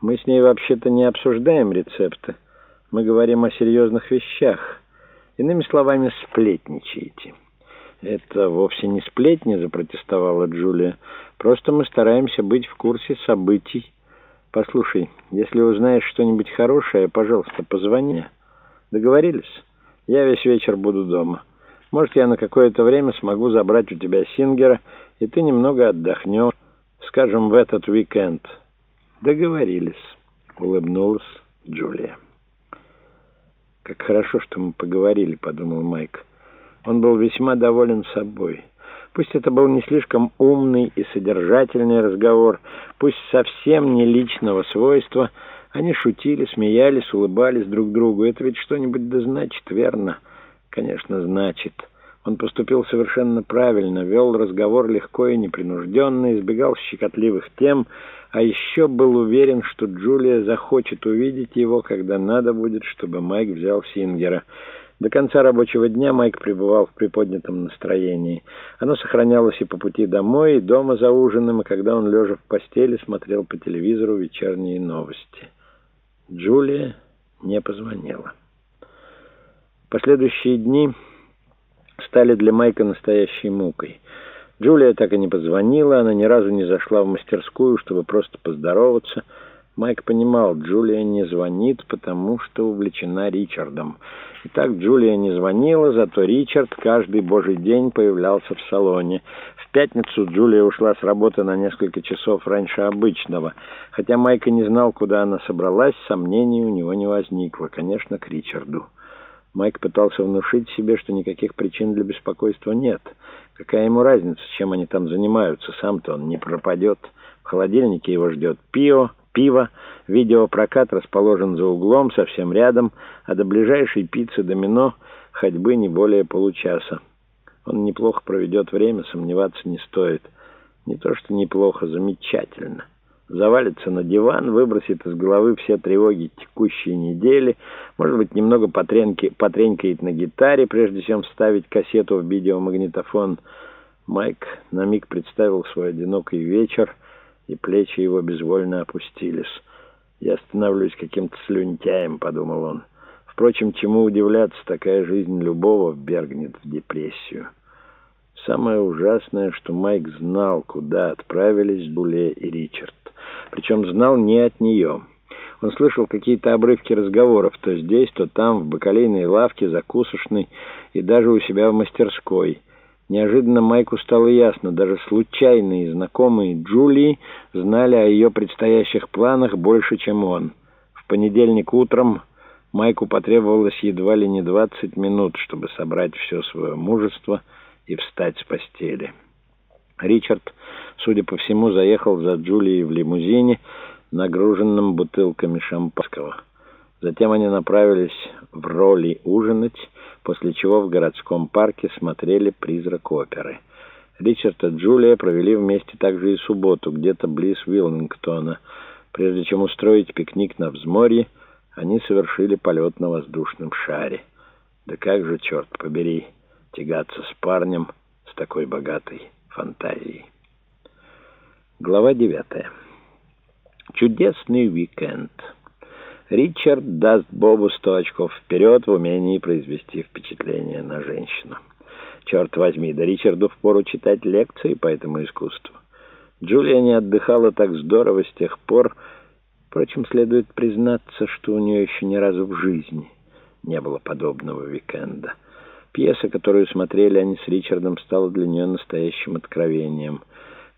Мы с ней вообще-то не обсуждаем рецепты. Мы говорим о серьезных вещах. Иными словами, сплетничаете. «Это вовсе не сплетни», — запротестовала Джулия. «Просто мы стараемся быть в курсе событий. Послушай, если узнаешь что-нибудь хорошее, пожалуйста, позвони. Договорились? Я весь вечер буду дома. Может, я на какое-то время смогу забрать у тебя Сингера, и ты немного отдохнешь, скажем, в этот уикенд». «Договорились», — улыбнулась Джулия. «Как хорошо, что мы поговорили», — подумал Майк. Он был весьма доволен собой. Пусть это был не слишком умный и содержательный разговор, пусть совсем не личного свойства, они шутили, смеялись, улыбались друг другу. Это ведь что-нибудь да значит, верно? Конечно, значит. Он поступил совершенно правильно, вел разговор легко и непринужденно, избегал щекотливых тем, а еще был уверен, что Джулия захочет увидеть его, когда надо будет, чтобы Майк взял Сингера. До конца рабочего дня Майк пребывал в приподнятом настроении. Оно сохранялось и по пути домой, и дома за ужином, и когда он, лежа в постели, смотрел по телевизору вечерние новости. Джулия не позвонила. Последующие дни стали для Майка настоящей мукой. Джулия так и не позвонила, она ни разу не зашла в мастерскую, чтобы просто поздороваться — Майк понимал, Джулия не звонит, потому что увлечена Ричардом. Итак, Джулия не звонила, зато Ричард каждый божий день появлялся в салоне. В пятницу Джулия ушла с работы на несколько часов раньше обычного. Хотя Майк и не знал, куда она собралась, сомнений у него не возникло. Конечно, к Ричарду. Майк пытался внушить себе, что никаких причин для беспокойства нет. Какая ему разница, чем они там занимаются? Сам-то он не пропадет. В холодильнике его ждет пио пива. Видеопрокат расположен за углом, совсем рядом, а до ближайшей пиццы «Домино» ходьбы не более получаса. Он неплохо проведет время, сомневаться не стоит. Не то что неплохо, замечательно. Завалится на диван, выбросит из головы все тревоги текущей недели, может быть, немного потренки, потренькает на гитаре, прежде чем вставить кассету в видеомагнитофон. Майк на миг представил свой одинокий вечер — и плечи его безвольно опустились. «Я становлюсь каким-то слюнтяем», — подумал он. Впрочем, чему удивляться, такая жизнь любого вбергнет в депрессию. Самое ужасное, что Майк знал, куда отправились Дуле и Ричард. Причем знал не от нее. Он слышал какие-то обрывки разговоров то здесь, то там, в бакалейной лавке, закусочной и даже у себя в мастерской — Неожиданно Майку стало ясно, даже случайные знакомые Джулии знали о ее предстоящих планах больше, чем он. В понедельник утром Майку потребовалось едва ли не 20 минут, чтобы собрать все свое мужество и встать с постели. Ричард, судя по всему, заехал за Джулией в лимузине, нагруженном бутылками шампанского. Затем они направились в роли ужинать, после чего в городском парке смотрели «Призрак оперы». Ричард и Джулия провели вместе также и субботу, где-то близ Уилмингтона. Прежде чем устроить пикник на взморье, они совершили полет на воздушном шаре. Да как же, черт побери, тягаться с парнем с такой богатой фантазией. Глава девятая. Чудесный уикенд. Ричард даст Бобу сто очков вперед в умении произвести впечатление на женщину. Черт возьми, да Ричарду впору читать лекции по этому искусству. Джулия не отдыхала так здорово с тех пор. Впрочем, следует признаться, что у нее еще ни разу в жизни не было подобного уикенда. Пьеса, которую смотрели они с Ричардом, стала для нее настоящим откровением —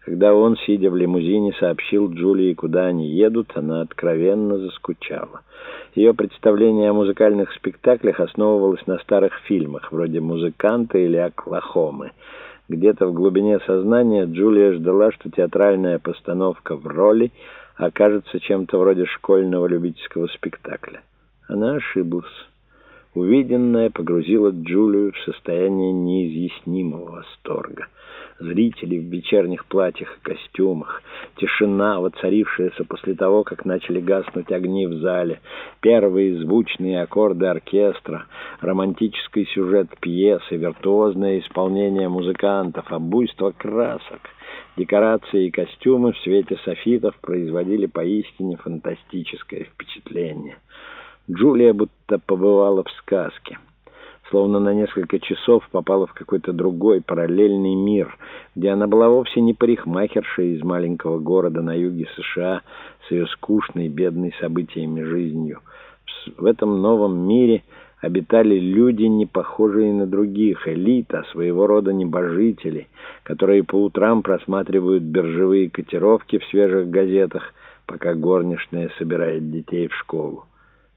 когда он, сидя в лимузине, сообщил Джулии, куда они едут, она откровенно заскучала. Ее представление о музыкальных спектаклях основывалось на старых фильмах, вроде «Музыканта» или «Оклахомы». Где-то в глубине сознания Джулия ждала, что театральная постановка в роли окажется чем-то вроде школьного любительского спектакля. Она ошиблась. Увиденное погрузило Джулию в состояние неизъяснимого восторга зрители в вечерних платьях и костюмах, тишина, воцарившаяся после того, как начали гаснуть огни в зале, первые звучные аккорды оркестра, романтический сюжет пьесы, виртуозное исполнение музыкантов, обуйство красок — Декорации и костюмы в свете софитов производили поистине фантастическое впечатление. Джулия будто побывала в сказке. Словно на несколько часов попала в какой-то другой параллельный мир, где она была вовсе не парикмахершей из маленького города на юге США с ее скучной, бедной событиями жизнью. В этом новом мире обитали люди, не похожие на других, элита, своего рода небожители, которые по утрам просматривают биржевые котировки в свежих газетах, пока горничная собирает детей в школу.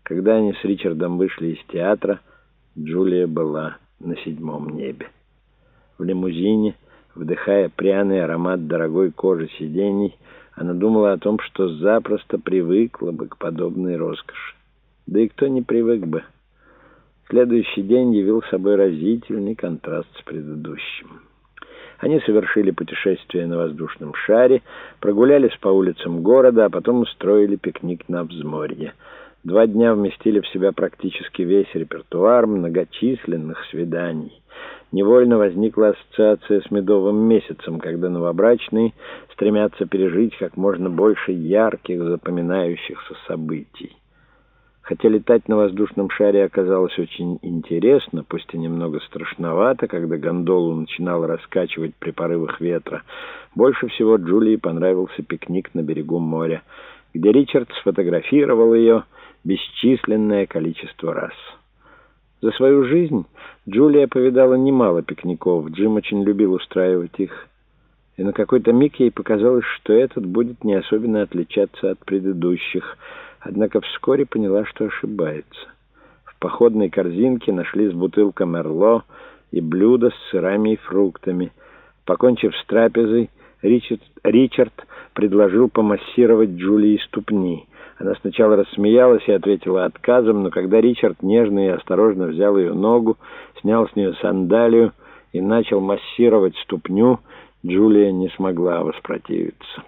Когда они с Ричардом вышли из театра, Джулия была на седьмом небе. В лимузине, вдыхая пряный аромат дорогой кожи сидений, она думала о том, что запросто привыкла бы к подобной роскоши. Да и кто не привык бы. Следующий день явил собой разительный контраст с предыдущим. Они совершили путешествие на воздушном шаре, прогулялись по улицам города, а потом устроили пикник на взморье. Два дня вместили в себя практически весь репертуар многочисленных свиданий. Невольно возникла ассоциация с медовым месяцем, когда новобрачные стремятся пережить как можно больше ярких, запоминающихся событий. Хотя летать на воздушном шаре оказалось очень интересно, пусть и немного страшновато, когда гондолу начинало раскачивать при порывах ветра, больше всего Джулии понравился пикник на берегу моря, где Ричард сфотографировал ее бесчисленное количество раз. За свою жизнь Джулия повидала немало пикников, Джим очень любил устраивать их, и на какой-то миг ей показалось, что этот будет не особенно отличаться от предыдущих – однако вскоре поняла, что ошибается. В походной корзинке нашлись бутылка Мерло и блюдо с сырами и фруктами. Покончив с трапезой, Ричард, Ричард предложил помассировать Джулии ступни. Она сначала рассмеялась и ответила отказом, но когда Ричард нежно и осторожно взял ее ногу, снял с нее сандалию и начал массировать ступню, Джулия не смогла воспротивиться.